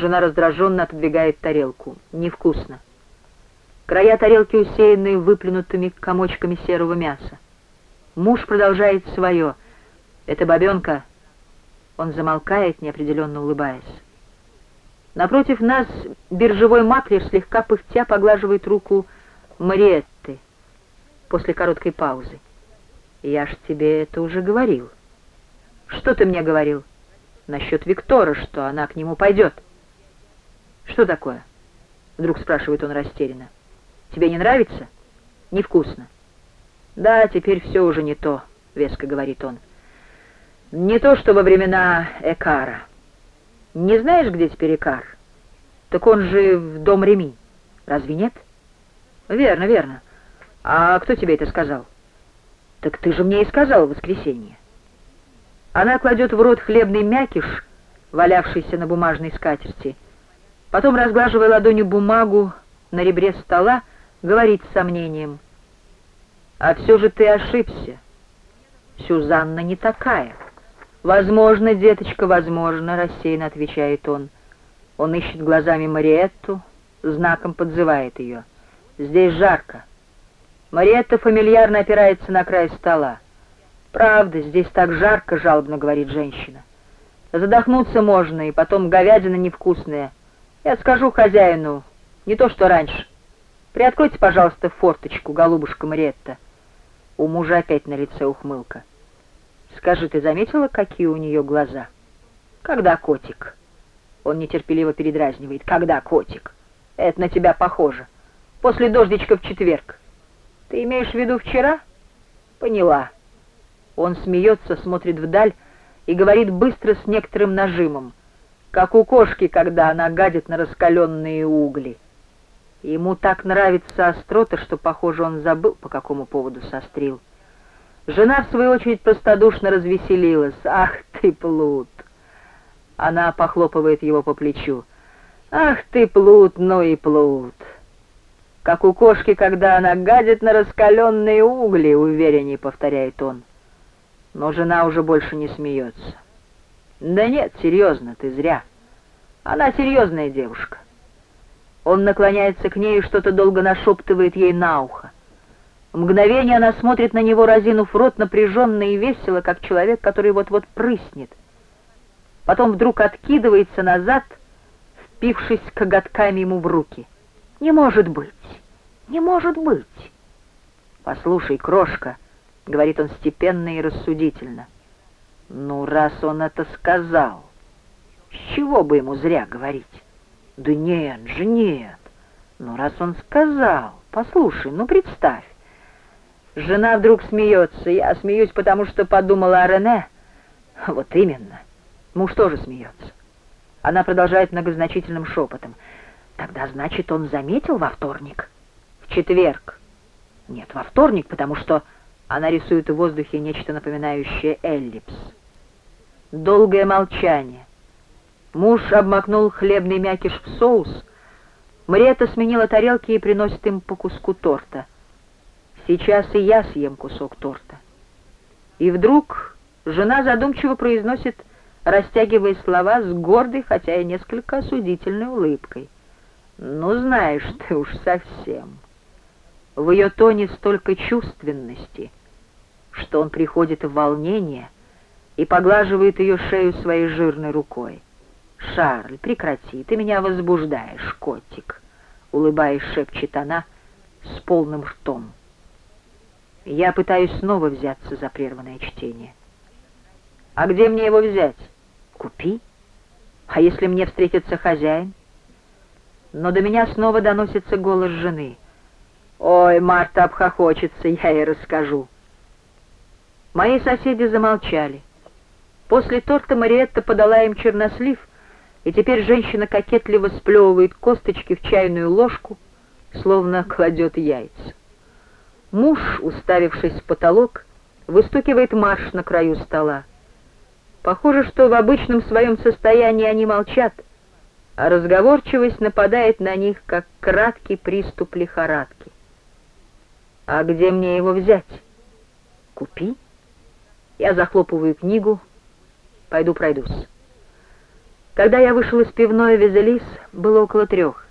Жена раздраженно отодвигает тарелку. Невкусно. Края тарелки усеяны выплюнутыми комочками серого мяса. Муж продолжает свое. Это бабенка. Он замолкает, неопределенно улыбаясь. Напротив нас биржевой маклер слегка пыхтя поглаживает руку Мариетты после короткой паузы. «Я ж тебе это уже говорил». «Что ты мне говорил?» «Насчет Виктора, что она к нему пойдет». «Что такое?» — вдруг спрашивает он растерянно. «Тебе не нравится?» «Невкусно». «Да, теперь все уже не то», — веско говорит он. «Не то, что во времена Экара». Не знаешь, где теперь Икар? Так он же в дом Реми. Разве нет? Верно, верно. А кто тебе это сказал? Так ты же мне и сказал в воскресенье. Она кладет в рот хлебный мякиш, валявшийся на бумажной скатерти. Потом, разглаживая ладонью бумагу на ребре стола, говорит с сомнением. «А все же ты ошибся. Сюзанна не такая». «Возможно, деточка, возможно», — рассеянно отвечает он. Он ищет глазами Мариетту, знаком подзывает ее. «Здесь жарко». Мариетта фамильярно опирается на край стола. «Правда, здесь так жарко», — жалобно говорит женщина. «Задохнуться можно, и потом говядина невкусная. Я скажу хозяину, не то что раньше. Приоткройте, пожалуйста, форточку, голубушка Мариетта». У мужа опять на лице ухмылка. Скажи, ты заметила, какие у нее глаза? Когда котик? Он нетерпеливо передразнивает. Когда котик? Это на тебя похоже. После дождичка в четверг. Ты имеешь в виду вчера? Поняла. Он смеется, смотрит вдаль и говорит быстро с некоторым нажимом, как у кошки, когда она гадит на раскаленные угли. Ему так нравится острота, что, похоже, он забыл, по какому поводу сострил. Жена, в свою очередь, простодушно развеселилась. «Ах ты, плут!» Она похлопывает его по плечу. «Ах ты, плут, ну и плут!» «Как у кошки, когда она гадит на раскаленные угли», — увереннее повторяет он. Но жена уже больше не смеется. «Да нет, серьезно, ты зря. Она серьезная девушка». Он наклоняется к ней и что-то долго нашептывает ей на ухо. Мгновение она смотрит на него, разинув рот, напряженно и весело, как человек, который вот-вот прыснет. Потом вдруг откидывается назад, впившись коготками ему в руки. «Не может быть! Не может быть!» «Послушай, крошка», — говорит он степенно и рассудительно, — «ну, раз он это сказал, с чего бы ему зря говорить?» «Да нет же, нет! Ну, раз он сказал, послушай, ну, представь, Жена вдруг смеется. Я смеюсь, потому что подумала о Рене. Вот именно. Муж тоже смеется. Она продолжает многозначительным шепотом. Тогда, значит, он заметил во вторник? В четверг. Нет, во вторник, потому что она рисует в воздухе нечто напоминающее эллипс. Долгое молчание. Муж обмакнул хлебный мякиш в соус. Мариэта сменила тарелки и приносит им по куску торта. Сейчас и я съем кусок торта. И вдруг жена задумчиво произносит, растягивая слова с гордой, хотя и несколько осудительной улыбкой. «Ну, знаешь ты уж совсем». В ее тоне столько чувственности, что он приходит в волнение и поглаживает ее шею своей жирной рукой. «Шарль, прекрати, ты меня возбуждаешь, котик», — улыбаясь, шепчет она с полным ртом. Я пытаюсь снова взяться за прерванное чтение. А где мне его взять? Купи. А если мне встретится хозяин? Но до меня снова доносится голос жены. Ой, Марта обхохочется, я ей расскажу. Мои соседи замолчали. После торта Мариетта подала им чернослив, и теперь женщина кокетливо сплевывает косточки в чайную ложку, словно кладет яйца. Муж, уставившись в потолок, выстукивает марш на краю стола. Похоже, что в обычном своем состоянии они молчат, а разговорчивость нападает на них, как краткий приступ лихорадки. «А где мне его взять?» «Купи». Я захлопываю книгу, пойду пройдусь. Когда я вышел из пивной Визелис, было около трех.